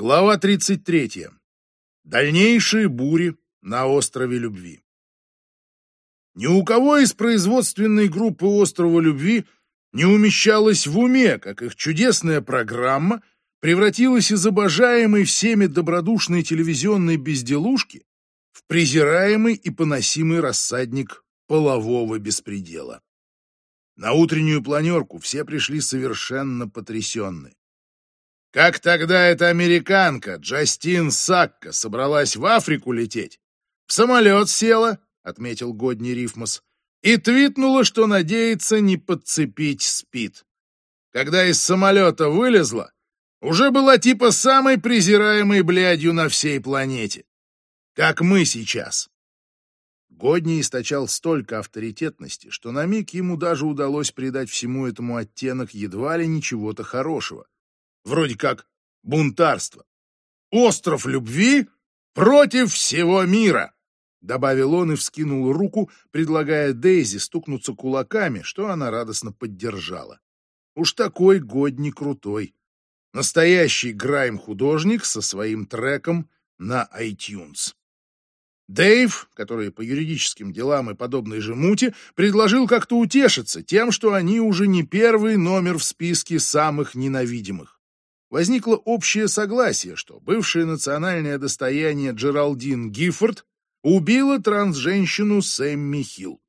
Глава 33. Дальнейшие бури на острове Любви. Ни у кого из производственной группы острова Любви не умещалось в уме, как их чудесная программа превратилась из обожаемой всеми добродушной телевизионной безделушки в презираемый и поносимый рассадник полового беспредела. На утреннюю планерку все пришли совершенно потрясенные. Как тогда эта американка, Джастин Сакка, собралась в Африку лететь? В самолет села, — отметил Годни Рифмос, и твитнула, что надеется не подцепить спид. Когда из самолета вылезла, уже была типа самой презираемой блядью на всей планете. Как мы сейчас. Годни источал столько авторитетности, что на миг ему даже удалось придать всему этому оттенок едва ли ничего-то хорошего вроде как бунтарство. Остров любви против всего мира, добавил он и вскинул руку, предлагая Дейзи стукнуться кулаками, что она радостно поддержала. Уж такой годни крутой. Настоящий грайм-художник со своим треком на iTunes. Дэйв, который по юридическим делам и подобной же мути, предложил как-то утешиться тем, что они уже не первый номер в списке самых ненавидимых возникло общее согласие, что бывшее национальное достояние Джералдин Гиффорд убила трансженщину Сэмми Хилл.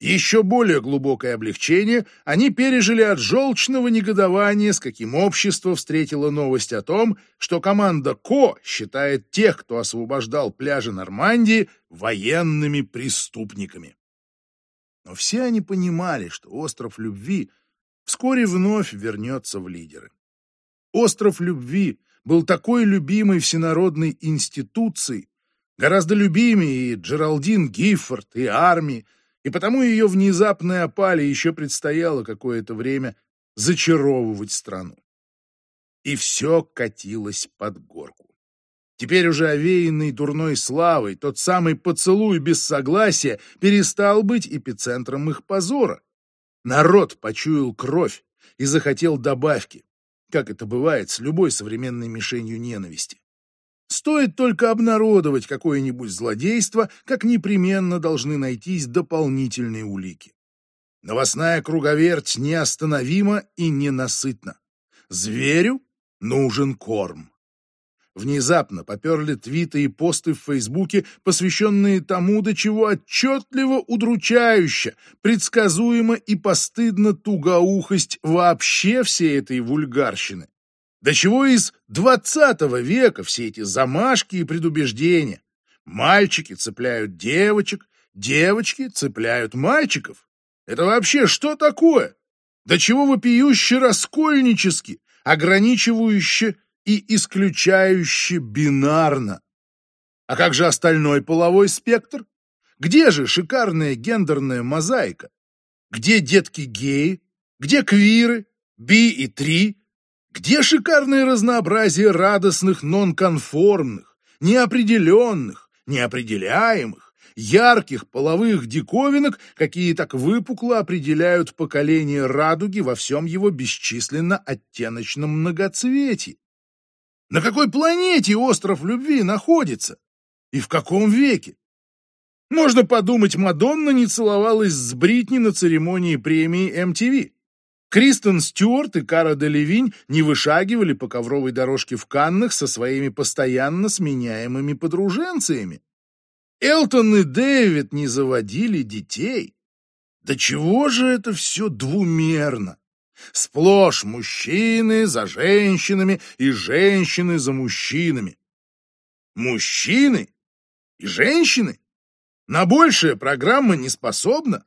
Еще более глубокое облегчение они пережили от желчного негодования, с каким общество встретило новость о том, что команда Ко считает тех, кто освобождал пляжи Нормандии, военными преступниками. Но все они понимали, что остров любви вскоре вновь вернется в лидеры. Остров любви был такой любимой всенародной институцией, гораздо любимее и Джералдин Гиффорд, и армии, и потому ее внезапной опале еще предстояло какое-то время зачаровывать страну. И все катилось под горку. Теперь уже овеянный дурной славой, тот самый поцелуй без согласия перестал быть эпицентром их позора. Народ почуял кровь и захотел добавки как это бывает с любой современной мишенью ненависти. Стоит только обнародовать какое-нибудь злодейство, как непременно должны найтись дополнительные улики. Новостная круговерть неостановима и ненасытна. Зверю нужен корм. Внезапно поперли твиты и посты в Фейсбуке, посвященные тому, до чего отчетливо удручающе, предсказуемо и постыдно тугоухость вообще всей этой вульгарщины. До чего из двадцатого века все эти замашки и предубеждения. Мальчики цепляют девочек, девочки цепляют мальчиков. Это вообще что такое? До чего вопиюще раскольнически, ограничивающе и исключающе бинарно. А как же остальной половой спектр? Где же шикарная гендерная мозаика? Где детки-геи? Где квиры, би и три? Где шикарное разнообразие радостных нонконформных, неопределенных, неопределяемых, ярких половых диковинок, какие так выпукло определяют поколение радуги во всем его бесчисленно оттеночном многоцветии? На какой планете остров любви находится? И в каком веке? Можно подумать, Мадонна не целовалась с Бритни на церемонии премии MTV. Кристен Стюарт и Кара Делевинь не вышагивали по ковровой дорожке в Каннах со своими постоянно сменяемыми подруженцами. Элтон и Дэвид не заводили детей. Да чего же это все двумерно? Сплошь мужчины за женщинами и женщины за мужчинами. Мужчины и женщины? На большее программа не способна.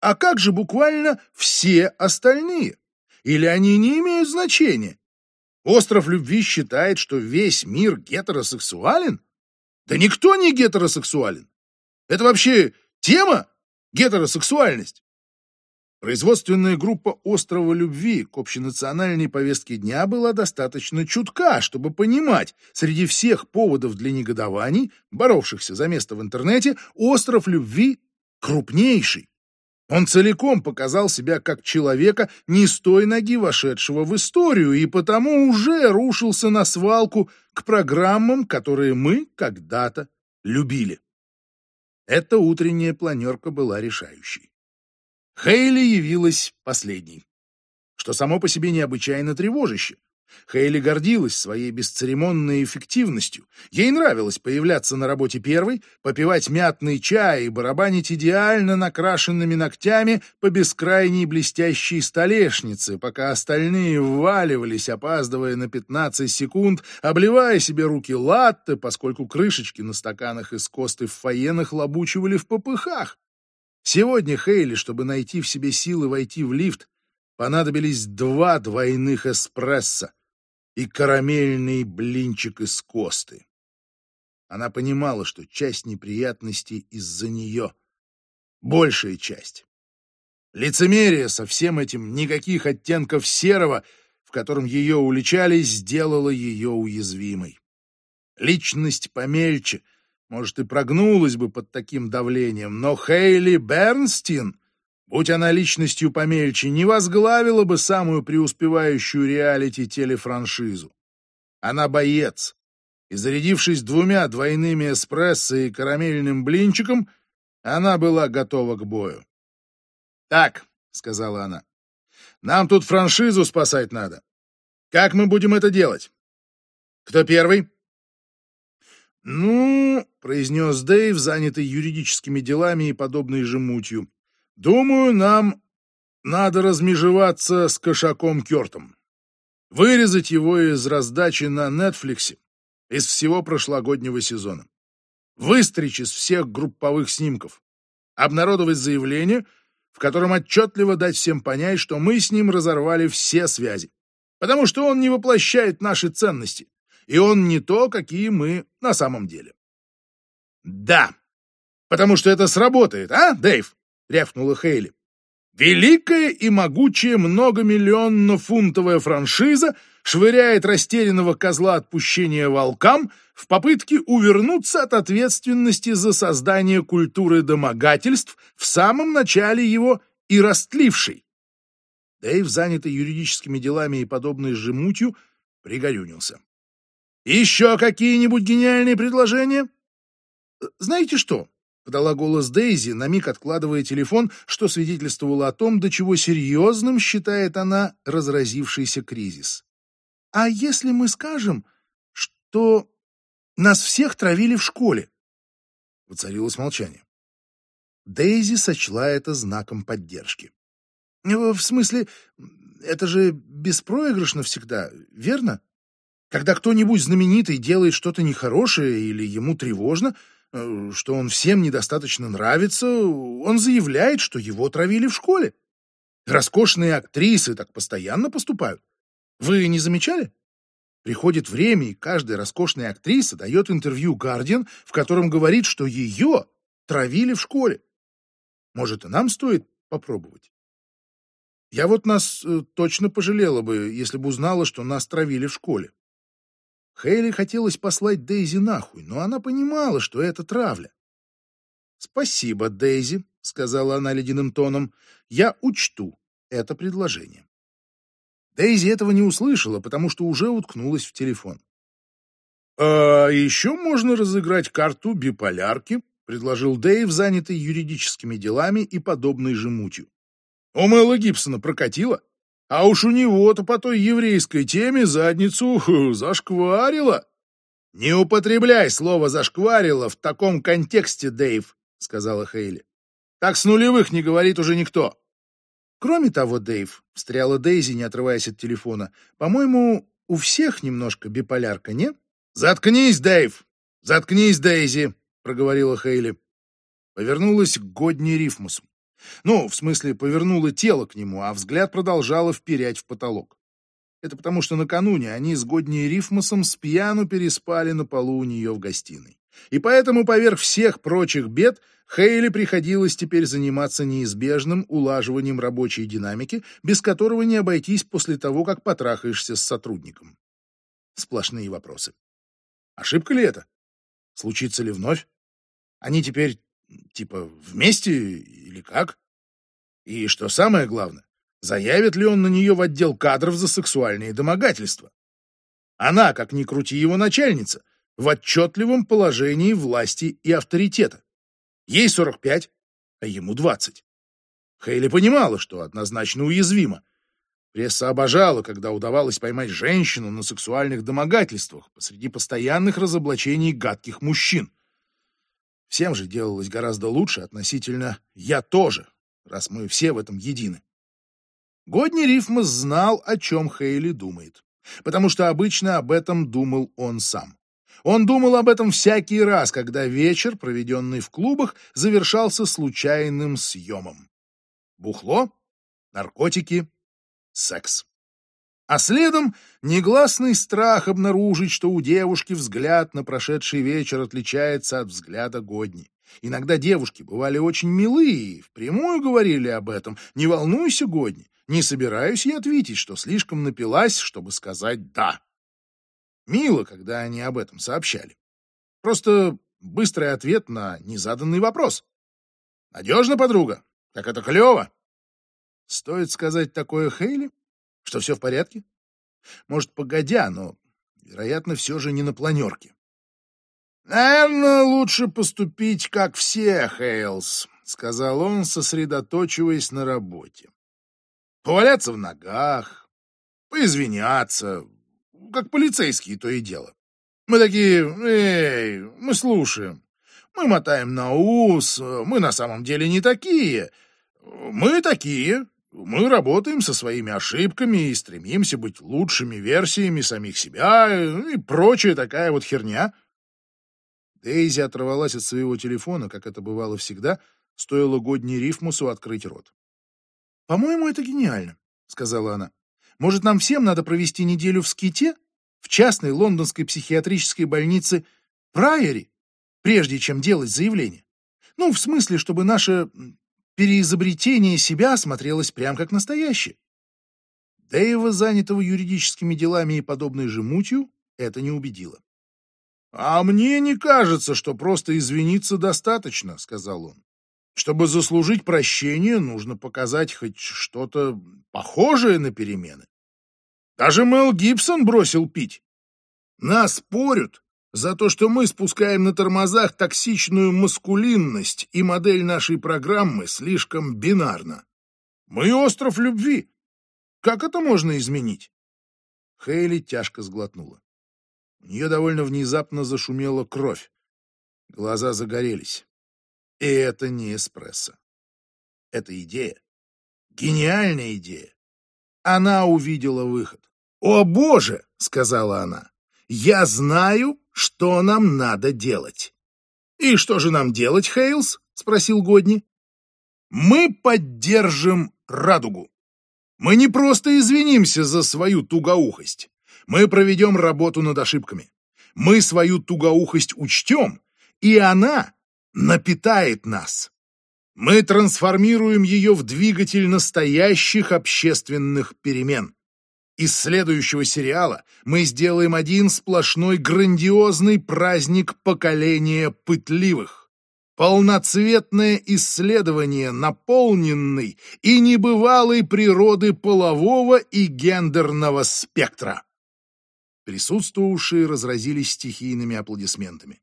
А как же буквально все остальные? Или они не имеют значения? Остров любви считает, что весь мир гетеросексуален? Да никто не гетеросексуален. Это вообще тема гетеросексуальность? Производственная группа «Острова любви» к общенациональной повестке дня была достаточно чутка, чтобы понимать, среди всех поводов для негодований, боровшихся за место в интернете, «Остров любви» крупнейший. Он целиком показал себя как человека не с той ноги вошедшего в историю, и потому уже рушился на свалку к программам, которые мы когда-то любили. Эта утренняя планерка была решающей. Хейли явилась последней, что само по себе необычайно тревожище. Хейли гордилась своей бесцеремонной эффективностью. Ей нравилось появляться на работе первой, попивать мятный чай и барабанить идеально накрашенными ногтями по бескрайней блестящей столешнице, пока остальные вваливались, опаздывая на 15 секунд, обливая себе руки латте, поскольку крышечки на стаканах из косты в фойе нахлобучивали в попыхах. Сегодня Хейли, чтобы найти в себе силы войти в лифт, понадобились два двойных эспрессо и карамельный блинчик из косты. Она понимала, что часть неприятностей из-за нее. Большая часть. Лицемерие со всем этим никаких оттенков серого, в котором ее уличали, сделало ее уязвимой. Личность помельче, может, и прогнулась бы под таким давлением, но Хейли Бернстин Будь она личностью помельче, не возглавила бы самую преуспевающую реалити-телефраншизу. Она боец, и, зарядившись двумя двойными эспрессо и карамельным блинчиком, она была готова к бою. «Так», — сказала она, — «нам тут франшизу спасать надо. Как мы будем это делать? Кто первый?» «Ну», — произнес Дэйв, занятый юридическими делами и подобной же мутью, Думаю, нам надо размежеваться с кошаком Кертом. Вырезать его из раздачи на Нетфликсе из всего прошлогоднего сезона. Выстричь из всех групповых снимков. Обнародовать заявление, в котором отчетливо дать всем понять, что мы с ним разорвали все связи. Потому что он не воплощает наши ценности. И он не то, какие мы на самом деле. Да, потому что это сработает, а, Дэйв? — рявкнула Хейли. Великая и могучая многомиллионно-фунтовая франшиза швыряет растерянного козла отпущения волкам в попытке увернуться от ответственности за создание культуры домогательств в самом начале его и растлившей. Дэйв, занятый юридическими делами и подобной же мутью, пригорюнился. «Еще какие-нибудь гениальные предложения?» «Знаете что?» подала голос Дейзи, на миг откладывая телефон, что свидетельствовало о том, до чего серьезным считает она разразившийся кризис. «А если мы скажем, что нас всех травили в школе?» Воцарилось молчание. Дейзи сочла это знаком поддержки. «В смысле, это же беспроигрышно всегда, верно? Когда кто-нибудь знаменитый делает что-то нехорошее или ему тревожно — Э, что он всем недостаточно нравится, он заявляет, что его травили в школе. Роскошные актрисы так постоянно поступают. Вы не замечали? Приходит время, и каждая роскошная актриса дает интервью «Гардиан», в котором говорит, что ее травили в школе. Может, и нам стоит попробовать? Я вот нас э, точно пожалела бы, если бы узнала, что нас травили в школе. Хейли хотелось послать Дейзи нахуй, но она понимала, что это травля. «Спасибо, Дейзи», — сказала она ледяным тоном, — «я учту это предложение». Дейзи этого не услышала, потому что уже уткнулась в телефон. «А еще можно разыграть карту биполярки», — предложил Дэйв, занятый юридическими делами и подобной же мутью. «У Мэла Гибсона прокатило?» А уж у него-то по той еврейской теме задницу зашкварило. «Не употребляй слово «зашкварило» в таком контексте, Дэйв», — сказала Хейли. «Так с нулевых не говорит уже никто». «Кроме того, Дэйв», — встряла Дейзи, не отрываясь от телефона, «по-моему, у всех немножко биполярка, не?» «Заткнись, Дэйв! Заткнись, Дейзи!» — проговорила Хейли. Повернулась к Годни Рифмусу. Ну, в смысле, повернула тело к нему, а взгляд продолжала вперять в потолок. Это потому, что накануне они с Годней Рифмосом с пьяну переспали на полу у нее в гостиной. И поэтому поверх всех прочих бед Хейли приходилось теперь заниматься неизбежным улаживанием рабочей динамики, без которого не обойтись после того, как потрахаешься с сотрудником. Сплошные вопросы. Ошибка ли это? Случится ли вновь? Они теперь Типа вместе или как? И, что самое главное, заявит ли он на нее в отдел кадров за сексуальные домогательства. Она, как ни крути его начальница, в отчетливом положении власти и авторитета. Ей 45, а ему 20. Хейли понимала, что однозначно уязвима. Пресса обожала, когда удавалось поймать женщину на сексуальных домогательствах посреди постоянных разоблачений гадких мужчин. Всем же делалось гораздо лучше относительно «я тоже», раз мы все в этом едины. Годни Рифмас знал, о чем Хейли думает, потому что обычно об этом думал он сам. Он думал об этом всякий раз, когда вечер, проведенный в клубах, завершался случайным съемом. Бухло, наркотики, секс. А следом негласный страх обнаружить, что у девушки взгляд на прошедший вечер отличается от взгляда Годни. Иногда девушки бывали очень милые и впрямую говорили об этом. «Не волнуйся, Годни, не собираюсь я ответить, что слишком напилась, чтобы сказать «да». Мило, когда они об этом сообщали. Просто быстрый ответ на незаданный вопрос. Надежно, подруга? Как это клево? Стоит сказать такое Хейли? Что все в порядке? Может, погодя, но, вероятно, все же не на планерке. «Наверное, лучше поступить, как все, Хейлс», — сказал он, сосредоточиваясь на работе. «Поваляться в ногах, поизвиняться, как полицейские то и дело. Мы такие, эй, мы слушаем, мы мотаем на ус, мы на самом деле не такие, мы такие, мы работаем со своими ошибками и стремимся быть лучшими версиями самих себя и прочая такая вот херня. Дейзи оторвалась от своего телефона, как это бывало всегда, стоило Годни Рифмусу открыть рот. «По-моему, это гениально», — сказала она. Может, нам всем надо провести неделю в Ските, в частной лондонской психиатрической больнице Прайори, прежде чем делать заявление? Ну, в смысле, чтобы наше переизобретение себя смотрелось прям как настоящее. Дэйва, занятого юридическими делами и подобной же мутью, это не убедило. «А мне не кажется, что просто извиниться достаточно», — сказал он. Чтобы заслужить прощение, нужно показать хоть что-то похожее на перемены. Даже Мел Гибсон бросил пить. Нас порют за то, что мы спускаем на тормозах токсичную маскулинность, и модель нашей программы слишком бинарна. Мы остров любви. Как это можно изменить? Хейли тяжко сглотнула. У нее довольно внезапно зашумела кровь. Глаза загорелись. И это не эспрессо. Это идея. Гениальная идея. Она увидела выход. «О, Боже!» — сказала она. «Я знаю, что нам надо делать». «И что же нам делать, Хейлс?» — спросил Годни. «Мы поддержим радугу. Мы не просто извинимся за свою тугоухость. Мы проведем работу над ошибками. Мы свою тугоухость учтем, и она напитает нас. Мы трансформируем ее в двигатель настоящих общественных перемен. Из следующего сериала мы сделаем один сплошной грандиозный праздник поколения пытливых. Полноцветное исследование наполненной и небывалой природы полового и гендерного спектра. Присутствовавшие разразились стихийными аплодисментами.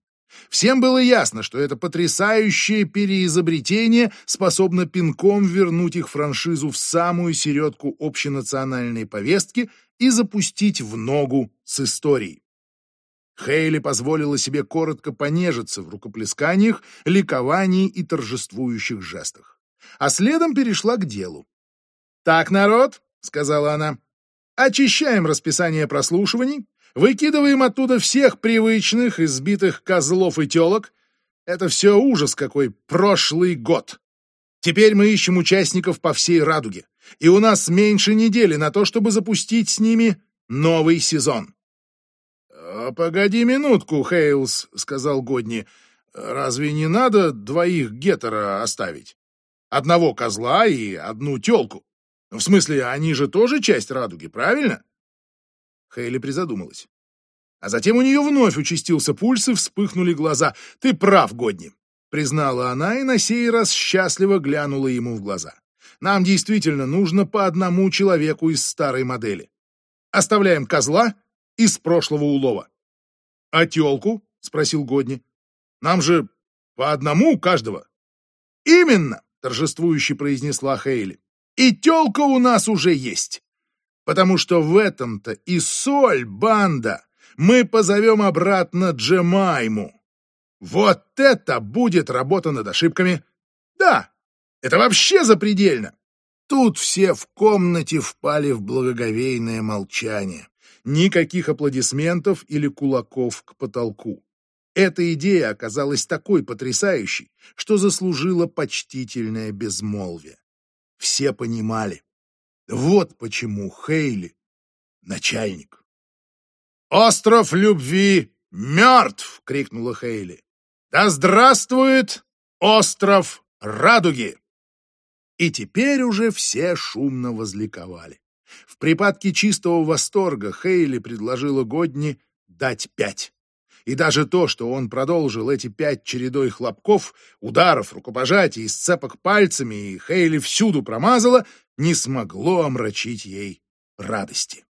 Всем было ясно, что это потрясающее переизобретение способно пинком вернуть их франшизу в самую середку общенациональной повестки и запустить в ногу с историей. Хейли позволила себе коротко понежиться в рукоплесканиях, ликовании и торжествующих жестах. А следом перешла к делу. «Так, народ», — сказала она, — «очищаем расписание прослушиваний, Выкидываем оттуда всех привычных, избитых козлов и телок. Это все ужас какой прошлый год. Теперь мы ищем участников по всей радуге. И у нас меньше недели на то, чтобы запустить с ними новый сезон. «А, «Погоди минутку, Хейлс», — сказал Годни. «Разве не надо двоих гетера оставить? Одного козла и одну телку. В смысле, они же тоже часть радуги, правильно?» Хейли призадумалась. А затем у нее вновь участился пульс и вспыхнули глаза. «Ты прав, Годни!» — признала она и на сей раз счастливо глянула ему в глаза. Нам действительно нужно по одному человеку из старой модели. Оставляем козла из прошлого улова. — А телку? — спросил Годни. — Нам же по одному каждого. — Именно, — торжествующе произнесла Хейли. — И телка у нас уже есть. Потому что в этом-то и соль, банда. Мы позовем обратно Джемайму. Вот это будет работа над ошибками. Да, это вообще запредельно. Тут все в комнате впали в благоговейное молчание. Никаких аплодисментов или кулаков к потолку. Эта идея оказалась такой потрясающей, что заслужила почтительное безмолвие. Все понимали. Вот почему Хейли — начальник. «Остров любви мертв!» — крикнула Хейли. «Да здравствует остров радуги!» И теперь уже все шумно возликовали. В припадке чистого восторга Хейли предложила Годни дать пять. И даже то, что он продолжил эти пять чередой хлопков, ударов, рукопожатий, сцепок пальцами, и Хейли всюду промазала, не смогло омрачить ей радости.